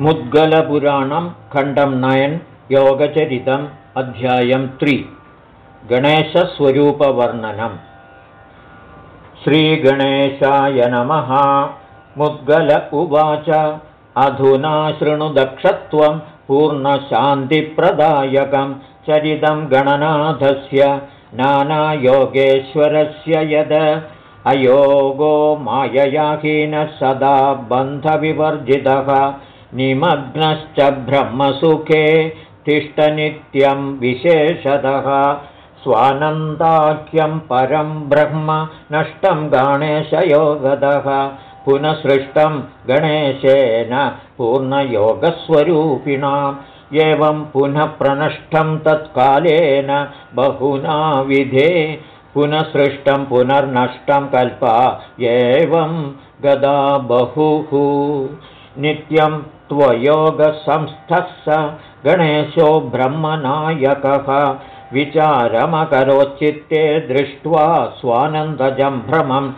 मुद्गलपुराणं खण्डं नयन् योगचरितम् अध्यायं त्रि। गणेशस्वरूपवर्णनम् श्रीगणेशाय नमः। मुद्गल उवाच। अधुना शृणुदक्षत्वं पूर्णशान्तिप्रदायकं। चरितं गणनाथस्य नानायोगेश्वरस्य यद। अयोगो माययाहीनः सदा बन्धविवर्जितः निमग्नश्च ब्रह्मसुखे तिष्ठनित्यं विशेषतः स्वानन्दाख्यं परं ब्रह्म नष्टं गणेशयोगदः पुनः सृष्टं गणेशेन पूर्णयोगस्वरूपिणाम् एवं पुनः प्रनष्टं तत्कालेन बहुना विधे। पुनः सृष्टं पुनर्नष्टं कल्पा एवं गदा बहुः नित्यं त्वयोगसंस्थः स गणेशो ब्रह्मनायकः। विचारमकरोच्चित्ते दृष्ट्वा स्वानन्दजं भ्रमम्।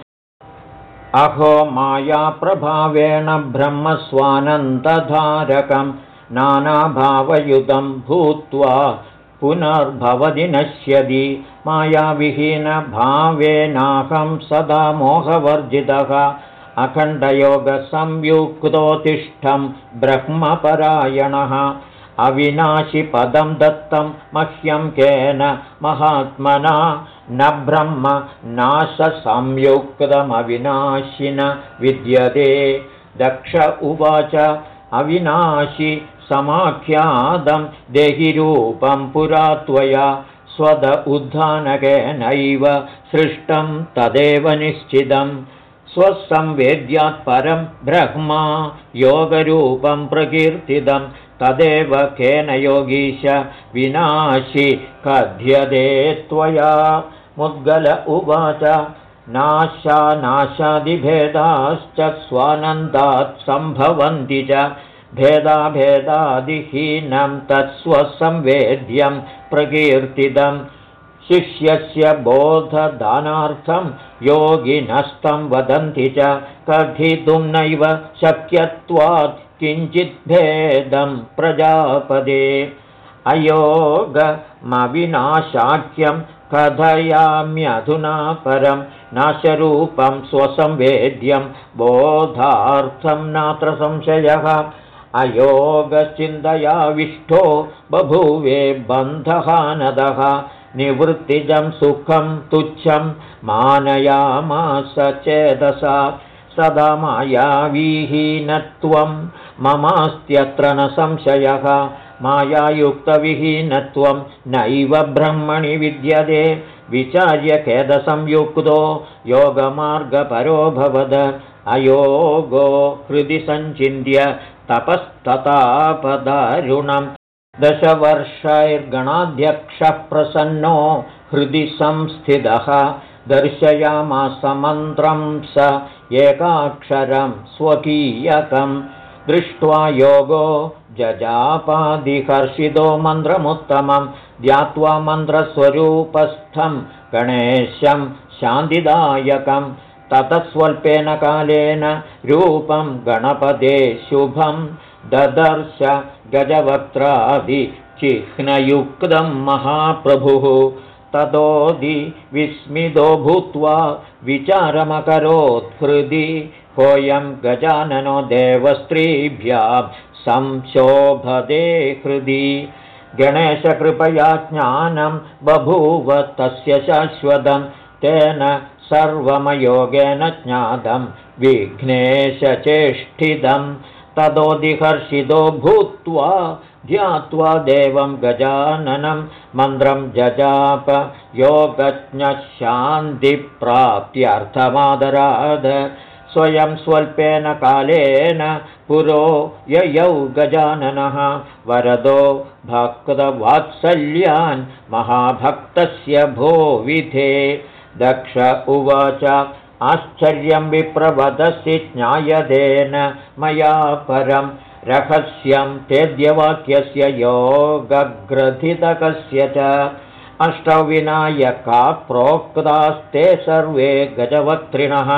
अहो मायाप्रभावेण ब्रह्मस्वानन्दधारकं नानाभावयुतं भूत्वा पुनर्भवति नश्यति। मायाविहीनभावेनाहं सदा मोहवर्जितः अखण्डयोगसंयुक्तोतिष्ठं ब्रह्मपरायणः। अविनाशिपदं दत्तं मह्यं केन महात्मना। न ब्रह्म नाशसंयुक्तमविनाशिन विद्यते। दक्ष उवाच अविनाशि समाख्यातं देहिरूपं पुरा त्वया। स्वद उद्धानकेनैव सृष्टं तदेव निश्चितम् स्वसंवेद्यात् परं ब्रह्मा योगरूपं प्रकीर्तितं तदेव केन योगीश विनाशि कथ्यते त्वया। मुद्गल उवाच नाशानाशादिभेदाश्च स्वानन्दात् सम्भवन्ति च। भेदाभेदादिहीनं तत्स्वसंवेद्यं प्रकीर्तितम् शिष्यस्य बोधदानार्थं योगिनस्तं वदन्ति च कथितुं नैव शक्यत्वात् किञ्चिद्भेदं प्रजापदे। अयोगमविनाशाख्यं कथयाम्यधुना परं नाशरूपं स्वसंवेद्यं बोधार्थं नात्र संशयः। अयोगश्चिन्तयाविष्टो बभूवे बन्धहानदः निवृत्तिजं सुखं तुच्छं मानयामास चेदसा सदा मायाविहीनत्वं ममास्त्यत्र न संशयः मायायुक्तविहीनत्वं नैव ब्रह्मणि विद्यते। विचार्य खेदसंयुक्तो योगमार्गपरोऽभवद अयोगो हृदि सञ्चिन्त्य तपस्ततापदारुणम् दशवर्षैर्गणाध्यक्षः प्रसन्नो हृदि संस्थितः। दर्शयामासमन्त्रं स एकाक्षरं स्वकीयकं। दृष्ट्वा योगो जजापादिकर्षितो मन्त्रमुत्तमं। ध्यात्वा मन्त्रस्वरूपस्थं गणेशं शान्तिदायकं। ततः कालेन रूपं गणपते शुभम् ददर्श गजवक्त्रादिचिह्नयुक्तं महाप्रभुः। ततोदि विस्मितो भूत्वा विचारमकरोत्हृदि होयं गजाननो देवस्त्रीभ्यां संशोभदे हृदि। गणेशकृपया ज्ञानं बभूव तस्य शाश्वतं तेन सर्वमयोगेन ज्ञातं विघ्नेशचेष्टितम् ततोदिहर्षितो भूत्वा ध्यात्वा देवं गजाननं मन्त्रं जजाप योगज्ञशान्तिप्राप्त्यर्थमादराद स्वयं स्वल्पेन कालेन पुरो ययौ गजाननः। वरदो भक्तवात्सल्यान् महाभक्तस्य भो विधे दक्ष उवाच आश्चर्यं विप्रवदसि ज्ञायदेन मया परं रहस्यं तेद्यवाक्यस्य योगग्रथितकस्य च। अष्टौ विनायका प्रोक्तास्ते सर्वे गजवक्त्रिणः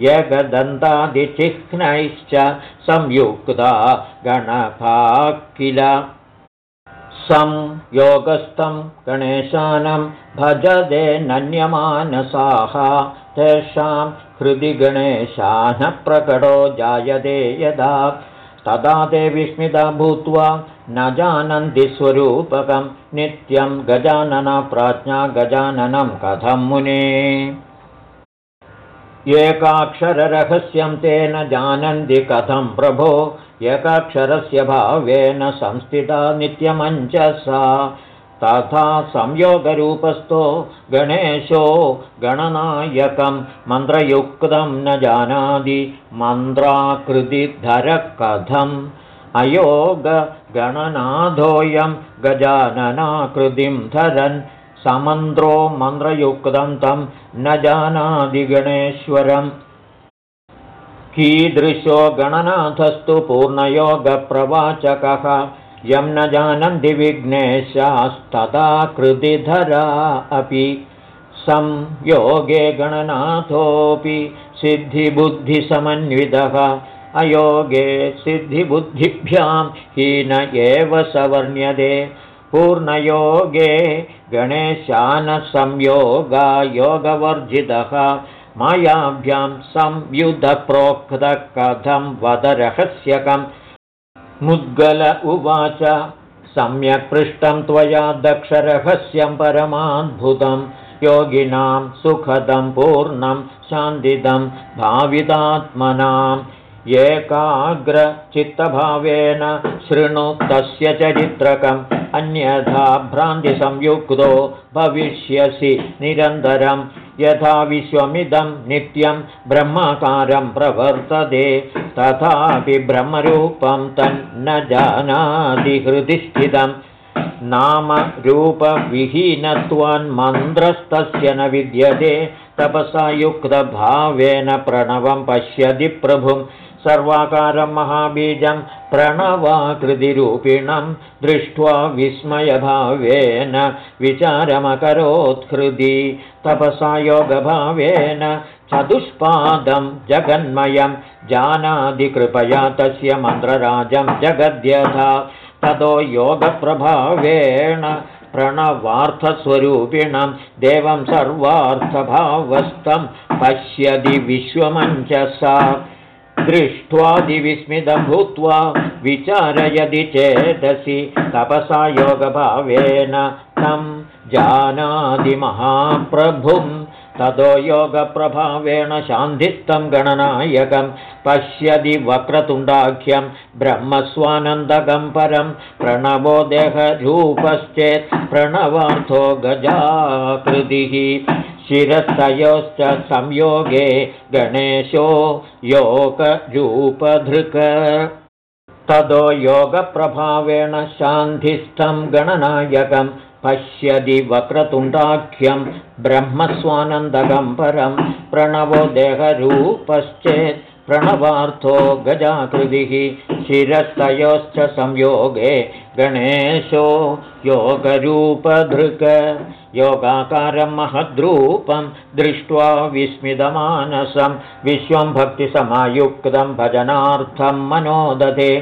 यगदन्तादिचिह्नैश्च संयुक्ता गणभा किल संयोगस्थं गणेशानं भजदे नन्यमानसाः। तेषां हृदि गणेशानः प्रकटो जायते यदा। तदा ते विस्मिता भूत्वा न जानन्ति स्वरूपकं। नित्यं गजाननप्राज्ञा गजाननं कथं मुने। एकाक्षररहस्यं तेन जानन्ति कथं प्रभो एकाक्षरस्य भावेन संस्थिता नित्यमञ्चसा। तथा संयोगरूपस्थो गणेशो गणनायकं मन्त्रयुक्तं न जानाति मन्त्राकृतिधरः कथम् अयोगगणनाथोऽयं गजाननाकृतिं धरन् समन्द्रो मन्त्रयुक्तं तं न जानाति गणेश्वरम् कीदृशो गणनाथस्तु पूर्णयोगप्रवाचकः। यं न जानन्ति विघ्नेशास्तदा कृतिधरा अपि। संयोगे गणनाथोऽपि सिद्धिबुद्धिसमन्वितः। अयोगे सिद्धिबुद्धिभ्यां हीन एव सवर्ण्यते। पूर्णयोगे गणेशानसंयोगा योगवर्जितः मायाभ्यां संयुधप्रोक्तः कथं वदरहस्यकम् मुद्गल उवाच सम्यक् पृष्टं त्वया दक्षरहस्यं परमाद्भुतं। योगिनां सुखदं पूर्णं शान्तिदं भावितात्मनाम् एकाग्रचित्तभावेन शृणु तस्य चरित्रकम्। अन्यथा भ्रान्तिसंयुक्तो भविष्यसि निरन्तरम् यथा विश्वमिदं नित्यं ब्रह्माकारं प्रवर्तते तथापि ब्रह्मरूपं तन्न जानाति हृदि स्थितं। नाम रूपविहीनत्वान्मन्त्रस्तस्य न विद्यते तपसा युक्तभावेन प्रणवं पश्यति प्रभुं सर्वाकारं महाबीजं प्रणवाकृतिरूपिणं दृष्ट्वा विस्मयभावेन विचारमकरोत्हृदि तपसा योगभावेन चतुष्पादं जगन्मयं जानादिकृपया तस्य मन्त्रराजं जगद्यथा ततो योगप्रभावेण प्रणवार्थस्वरूपिणं देवं सर्वार्थभावस्थं पश्यति विश्वमञ्चसा दृष्ट्वादिविस्मितं भूत्वा विचारयदि चेदसि तपसा योगभावेन तं जानादिमहाप्रभुं ततो योगप्रभावेण शान्तिस्थं गणनायकं पश्यति वक्रतुण्डाख्यं ब्रह्मस्वानन्दकं परं प्रणवो देहरूपश्चेत् प्रणवार्थो गजाकृतिः। शिरस्तयोश्च संयोगे गणेशो योगरूपधृक। ततो योगप्रभावेण शान्तिस्थं गणनायकं पश्यति वक्रतुण्डाख्यं ब्रह्मस्वानन्दकं परं प्रणवो देहरूपश्चेत् प्रणवार्थो गजाकृतिः शिरस्तयोश्च संयोगे गणेशो योगरूपधृक योगाकारं महद्रूपं दृष्ट्वा विस्मितमानसं विश्वं भक्तिसमायुक्तं भजनार्थं मनोदधे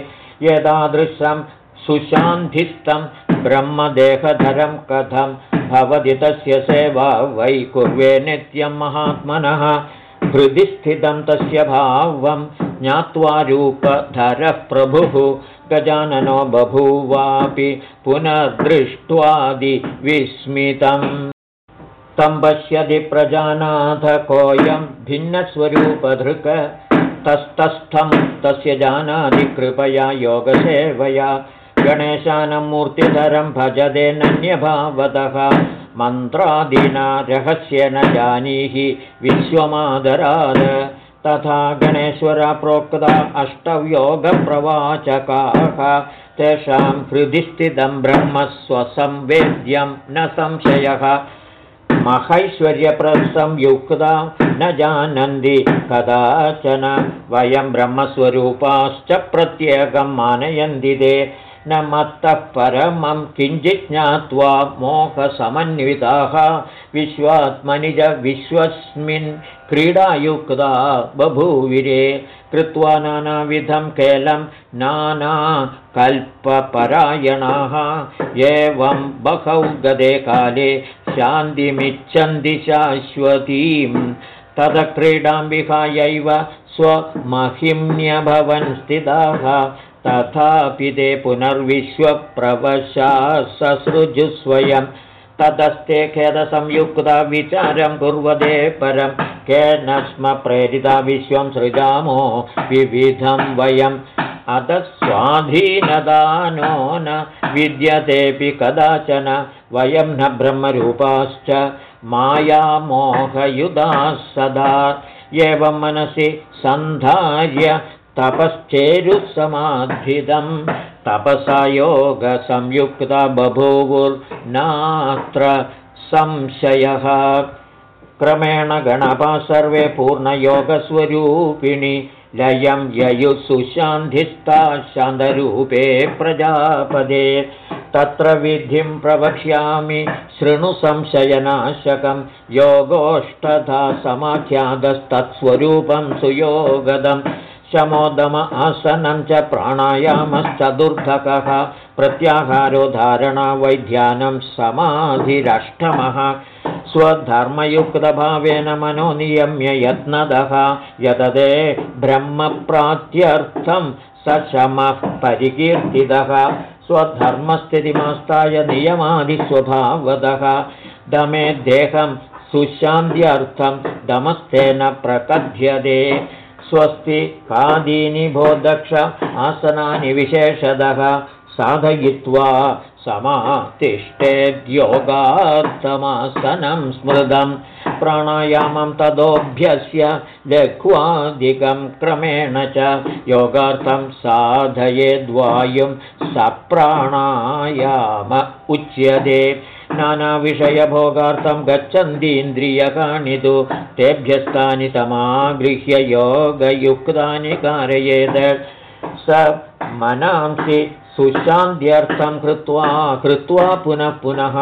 एतादृशं सुशान्तिस्थं ब्रह्मदेहधरं कथं भवति तस्य सेवा वै कुर्वे नित्यं महात्मनः। हृदि स्थितं तस्य भावं ज्ञात्वा रूपधरः प्रभुः। गजाननो बभूवापि पुनर्दृष्ट्वादिविस्मितम्। पश्यति प्रजानाथ कोऽयं भिन्नस्वरूपधृक। तस्तस्थं तस्य जानाति कृपया योगसेवया गणेशानं मूर्तिधरं भजते नन्यभावतः। मन्त्रादिना रहस्येन जानीहि विश्वमादराद। तथा गणेश्वरा प्रोक्ता अष्टव्योगप्रवाचकाः। तेषां हृदि स्थितं ब्रह्मस्वसंवेद्यं न संशयः। महैश्वर्यप्रसंयुक्ता न जानन्ति कदाचन। वयं ब्रह्मस्वरूपाश्च प्रत्येकं मानयन्ति ते न मत्तः परमं किञ्चित् ज्ञात्वा मोहसमन्विताः विश्वात्मनि च विश्वस्मिन् क्रीडायुक्ता बभूविरे कृत्वा नानाविधं केलं नानाकल्पपरायणाः। एवं बहौ गदे काले शान्तिमिच्छन्ति शाश्वतीं। तदक्रीडां विहायैव स्वमहिम्न्यभवन् स्थिताः तथापि ते पुनर्विश्वप्रवशा ससृजुस्वयं ततस्ते खेदसंयुक्ता विचारं कुर्वदे परं। केन स्म प्रेरिता विश्वं सृजामो विविधं वयम्। अतः स्वाधीनदानो न विद्यतेऽपि कदाचन। वयं न ब्रह्मरूपाश्च। मायामोहयुधाः सदा। एवं मनसि सन्धार्य तपश्चेरुसमाधितं तपसा योगसंयुक्ता बभूवुर्नात्र संशयः। क्रमेण गणपा सर्वे पूर्णयोगस्वरूपिणि लयं ययुः शान्तरूपे प्रजापदे। तत्र विधिं प्रवक्ष्यामि शृणुसंशयनाशकं योगोष्ठधा समाख्यातस्तत्स्वरूपं सुयोगदम् शमोदम आसनं च प्राणायामश्चतुर्धकः प्रत्याहारो धारणा वैध्यानं समाधिरष्टमः। स्वधर्मयुक्तभावेन मनो नियम्य यत्नदः यतदे ब्रह्मप्रात्यर्थं स शमः परिकीर्तितः स्वधर्मस्थितिमास्ताय नियमादिस्वभावदः। दमे देहं सुशान्त्यर्थं दमस्तेन प्रकथ्यते स्वस्ति कादीनि भो दक्ष आसनानि विशेषदः साधयित्वा समातिष्ठेद्योगात्तमासनं स्मृतं प्राणायामं तदोऽभ्यस्य लघ्वादिकं क्रमेण च योगार्थं साधयेद्वायुं सप्राणायाम उच्यते नानाविषयभोगार्थं गच्छन्तीन्द्रियकाणि तु तेभ्यस्तानि तमागृह्य योगयुक्तानि कारयेत्। स मनांसि सुशान्त्यर्थं कृत्वा कृत्वा पुनः पुनः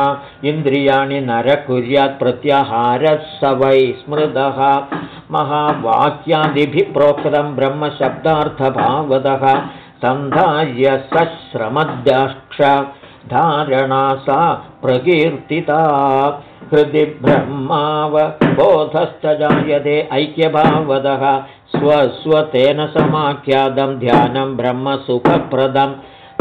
इन्द्रियाणि नरकुर्यात् प्रत्याहारः स वै स्मृतः। महावाक्यादिभिः प्रोक्तं ब्रह्मशब्दार्थभावतः। सन्धार्य सश्रमद्यक्ष धारणा सा प्रकीर्तिता। हृदि ब्रह्मावबोधश्च जायते ऐक्यभावदः। स्वस्वतेन समाख्यातं ध्यानं ब्रह्मसुखप्रदं।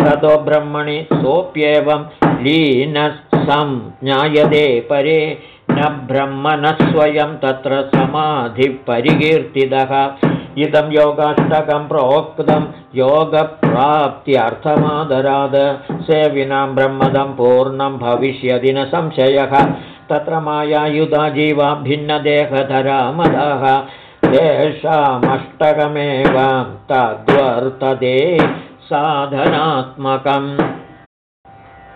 ततो ब्रह्मणि सोऽप्येवं लीनसं ज्ञायते परे। न ब्रह्म न स्वयं तत्र समाधिपरिकीर्तितः इदं योगाष्टकं प्रोक्तं योगप्राप्त्यर्थमादराद। सेविनां ब्रह्मदं पूर्णं भविष्यति न संशयः। तत्र मायायुधा जीवा भिन्नदेहधरा मदः तेषामष्टकमेव तद्वर्तते साधनात्मकम्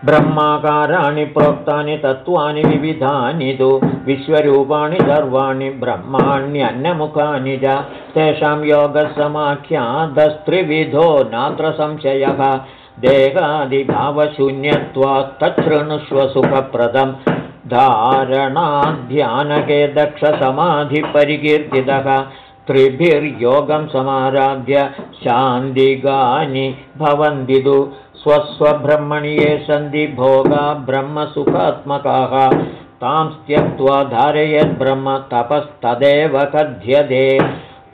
ब्रह्माकाराणि प्रोक्तानि तत्त्वानि विविधानि तु विश्वरूपाणि सर्वाणि ब्रह्माण्यन्यमुखानि च तेषां योगसमाख्यादस्त्रिविधो नात्र संशयः देहादिभावशून्यत्वात् तच्छृणुष्व सुखप्रदं धारणाध्यानके दक्षसमाधिपरिकीर्तितः त्रिभिर्योगं समाराध्य शान्तिगानि भवन्ति तु स्वस्वब्रह्मणि ये सन्ति भोगा ब्रह्मसुखात्मकाः। तां त्यक्त्वा धारयद्ब्रह्म तपस्तदेव कथ्यते।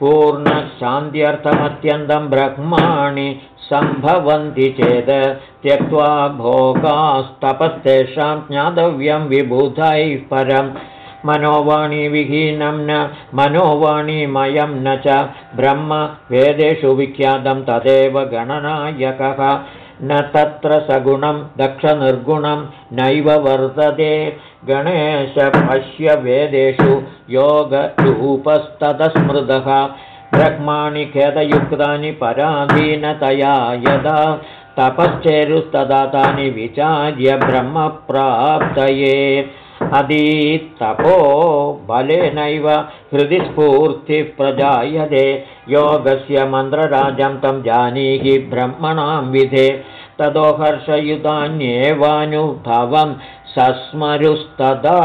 पूर्णशान्त्यर्थमत्यन्तं ब्रह्माणि सम्भवन्ति चेत्। त्यक्त्वा भोगास्तपस्तेषां ज्ञातव्यं विबुधैः परम् मनोवाणीविहीनं न मनोवाणीमयं न च। ब्रह्म वेदेषु विख्यातं तदेव गणनायकः न तत्र सगुणं दक्षनिर्गुणं नैव वर्तते। गणेशपश्य वेदेषु योगरूपस्ततस्मृतः ब्रह्माणि खेदयुक्तानि पराधीनतया यदा तपश्चेरुस्तदा तानि विचार्य ब्रह्मप्राप्तये अदीत्तपो बलेनैव हृदि स्फूर्तिः प्रजायते योगस्य मन्त्रराजं तं जानीहि ब्रह्मणां विधे। ततो हर्षयुतान्येवानुभवं सस्मरुस्तदा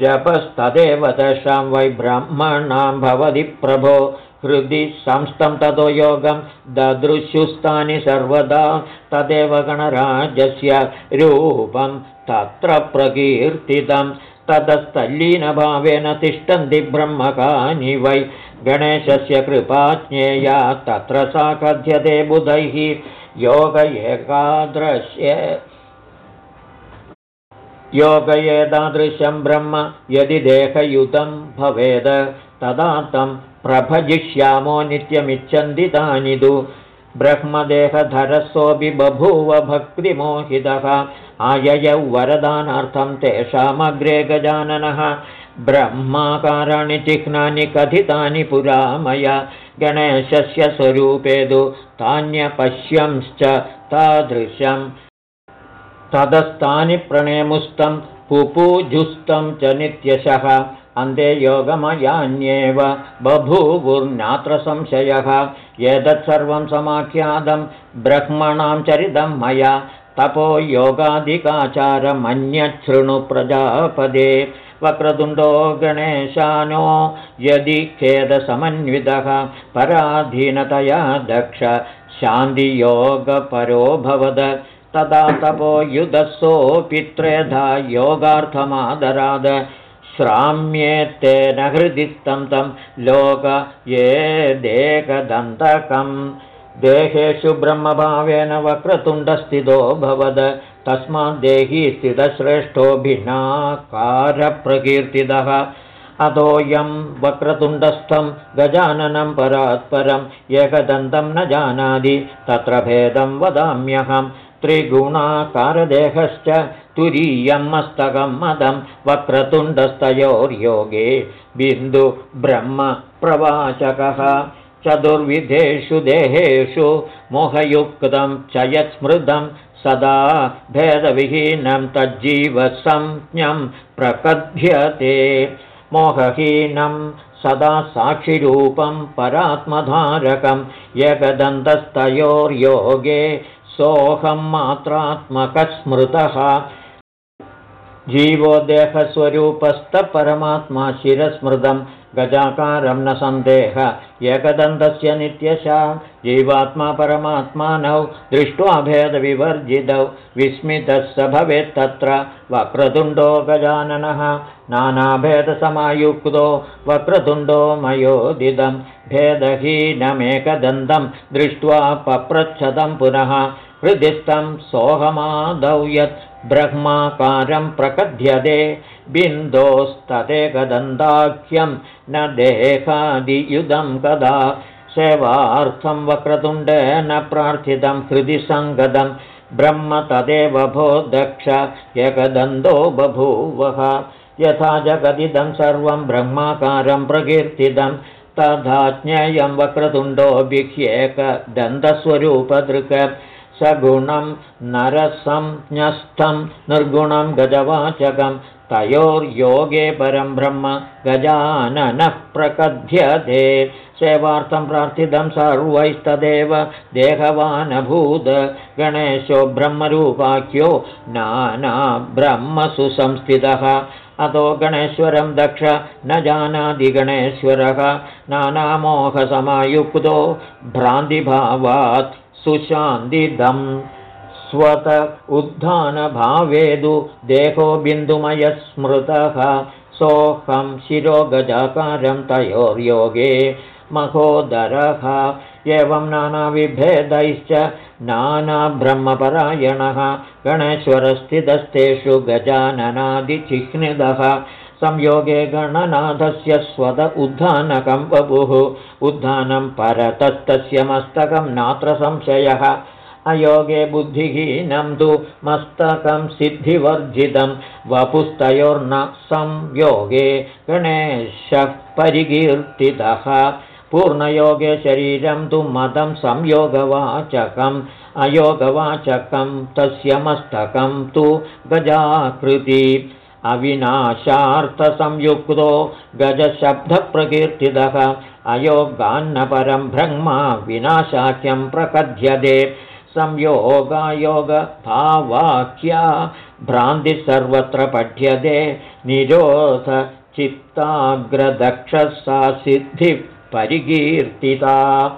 जपस्तदेव तेषां वै ब्राह्मणां भवति प्रभो हृदि संस्थं ततो योगं ददृशुस्तानि सर्वदा तदेव गणराजस्य रूपं तत्र प्रकीर्तितं। ततस्तल्लीनभावेन तिष्ठन्ति ब्रह्मकानि वै। गणेशस्य कृपा ज्ञेया तत्र सा कथ्यते बुधैः। योग एकादृश्य। योग एतादृशं ब्रह्म यदि देहयुतं भवेद तदा तं प्रभजिष्यामो नित्यमिच्छन्ति तानि तु ब्रह्मदेहधरसोऽपि बभूव भक्तिमोहितः। आययौ वरदानार्थं तेषामग्रे गजाननः। ब्रह्माकाराणि चिह्नानि कथितानि पुरा मया गणेशस्य स्वरूपे तु तान्यपश्यंश्च तादृशम्। तदस्तानि प्रणेमुस्तं पुपूजुस्तं च नित्यशः अन्ते योगमयान्येव बभूवुर्नात्र संशयः। एतत्सर्वं समाख्यातं ब्रह्मणां चरितं मया। तपो योगादिकाचारमन्यच्छृणु प्रजापदे। वक्रतुण्डो गणेशानो यदि खेदसमन्वितः। पराधीनतया दक्ष शान्तियोगपरोऽभवद तदा तपो युधसोऽपि त्रेधा योगार्थमादराद श्राम्येत्तेन हृदिस्थं तं लोक ये देकदन्तकं देहेषु ब्रह्मभावेन वक्रतुण्डस्थितो भवद। तस्माद्देही स्थितश्रेष्ठो भिन्नाकारप्रकीर्तितः अतोऽयं वक्रतुण्डस्थं गजाननं परात्परम् एकदन्तं न जानाति। तत्र भेदं वदाम्यहम् त्रिगुणाकारदेहश्च तुरीयं मस्तकं मदं वक्रतुण्डस्तयोर्योगे बिन्दुब्रह्मप्रवाचकः चतुर्विधेषु देहेषु मोहयुक्तं च यत्स्मृतं सदा भेदविहीनं तज्जीवसंज्ञं प्रकथ्यते। मोहहीनं सदा साक्षिरूपं परात्मधारकं एकदन्तस्तयोर्योगे सोऽहं मात्रात्मकस्मृतः जीवो देहस्वरूपस्थपरमात्मा शिरस्मृतं गजाकारं न सन्देह। एकदन्तस्य नित्यशा जीवात्मा परमात्मानौ दृष्ट्वा भेदविवर्जितौ। विस्मितः स भवेत्तत्र वक्रतुण्डो गजाननः। नानाभेदसमायुक्तो वक्रतुण्डो मयोदिदं भेदहीनमेकदन्तं दृष्ट्वा पप्रच्छतं पुनः हृदिस्थं सोऽहमादौ यत् ब्रह्माकारं प्रकथ्यते बिन्दोस्तदेकदन्ताख्यं न देहादियुधं कदा सेवार्थं वक्रतुण्डेन प्रार्थितं हृदि सङ्गतं ब्रह्म तदेव भो दक्ष एकदन्तो बभूवः। यथा जगदिदं सर्वं ब्रह्माकारं प्रकीर्तितं तथा ज्ञेयं वक्रतुण्डोऽभिह्येकदन्तस्वरूपदृक् सगुणं नरसंज्ञस्थं निर्गुणं गजवाचकं तयोर्योगे परं ब्रह्म गजाननः प्रकथ्यते। सेवार्थं प्रार्थितं सर्वैस्तदेव देहवानभूत गणेशो ब्रह्मरूपाख्यो नाना ब्रह्मसु संस्थितः अतो गणेश्वरं दक्ष न जानादिगणेश्वरः नानामोहसमायुक्तो भ्रान्तिभावात् सुशान्तिदं स्वत उद्धानभावेदु देहो बिन्दुमयस्मृतः। सोऽहं शिरोगजाकारं तयोर्योगे महोदरः। एवं नानाविभेदैश्च नानाब्रह्मपरायणः। गणेश्वरस्थितस्तेषु गजाननादिचिह्निदः संयोगे गणनाथस्य स्वद उद्धानकं बभुः। उद्धानं परतस्तस्य मस्तकं नात्र संशयः। अयोगे बुद्धिहीनं तु मस्तकं सिद्धिवर्जितं। वपुस्तयोर्न संयोगे गणेशः परिकीर्तितः। पूर्णयोगे शरीरं तु मदं संयोगवाचकम्। अयोगवाचकं तस्य मस्तकं तु गजाकृति अविनाशार्थसंयुक्तो गजशब्दप्रकीर्तितः। अयोगान्नपरं ब्रह्मा विनाशाख्यं प्रकथ्यते संयोगायोगभावाख्या भ्रान्तिः सर्वत्र पठ्यते। निरोधचित्ताग्रदक्षसा सिद्धिः परिकीर्तिता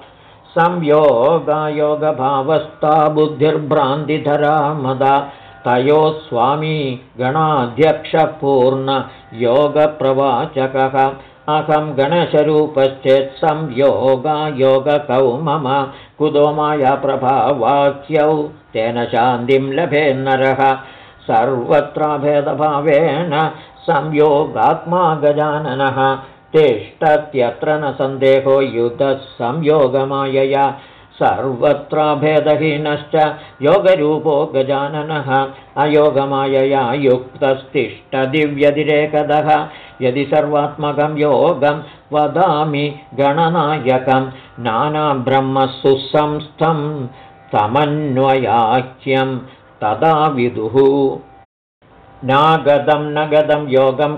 संयोगायोगभावस्था बुद्धिर्भ्रान्तिधरा मदा तयोः स्वामी गणाध्यक्षपूर्णयोगप्रवाचकः अहं गणशरूपश्चेत् संयोगायोगकौ मम कुतो मायाप्रभावाक्यौ तेन शान्तिं लभेन्नरः। सर्वत्र भेदभावेन संयोगात्मा गजाननः। तिष्ठत्यत्र न सन्देहो युधः संयोगमायया सर्वत्र भेदहीनश्च योगरूपो गजाननः। अयोगमायया युक्तस्तिष्ठदिव्यतिरेकदः। यदि सर्वात्मकं योगं वदामि गणनायकं नानाब्रह्मसुसंस्थं समन्वयाख्यं तदा विदुः। नागदं न गदं योगं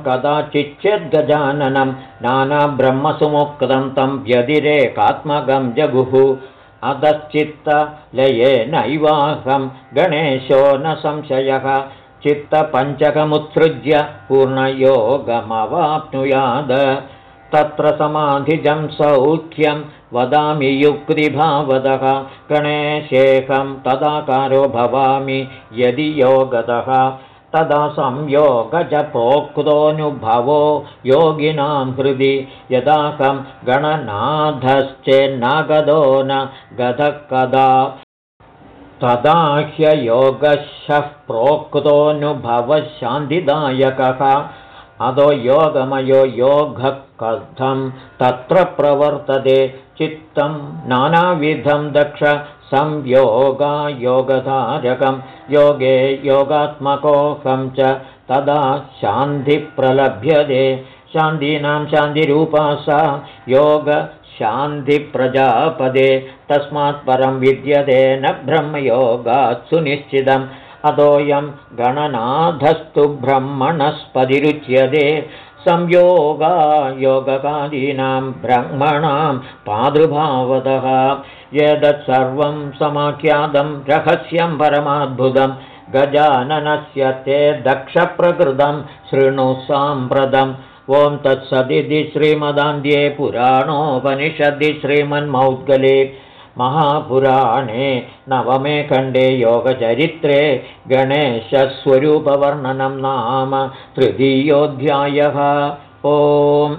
नानाब्रह्मसुमुक्तं तं व्यतिरेकात्मकं जगुः अधश्चित्तलयेनैवाहं गणेशो न संशयः। चित्तपञ्चकमुत्सृज्य पूर्णयोगमवाप्नुयाद। तत्र समाधिजं सौख्यं वदामि युक्तिभावदः। गणेशेखं तदाकारो भवामि यदि योगतः तदा संयोगजपोक्तोऽनुभवो योगिनां हृदि यदाकं गणनाथश्चेन्नागदो न गतः कदा तदा ह्ययोगशः प्रोक्तोऽनुभवः शान्तिदायकः अधो योगमयो योगः कथं तत्र प्रवर्तते चित्तं नानाविधं दक्ष संयोगायोगधारकं योगे योगात्मकोऽहं च तदा शान्तिप्रलभ्यते। शान्तीनां शान्तिरूपा सा योगशान्तिप्रजापदे तस्मात् परं विद्यते न ब्रह्मयोगात् सुनिश्चितम्। अतोऽयं गणनाथस्तु ब्रह्मणस्पतिरुच्यते संयोगा योगकालीनां ब्रह्मणां पादृभावतः एतत् सर्वं समाख्यातं रहस्यं परमाद्भुतं गजाननस्य ते दक्षप्रकृतं शृणु साम्प्रतम् ॐ तत्सदिति श्रीमदान्ध्ये पुराणोपनिषदि श्रीमन्मौद्गले महापुराणे नवमे खण्डे योगचरित्रे गणेशस्वरूपवर्णनं नाम तृतीयोऽध्यायः। ओम्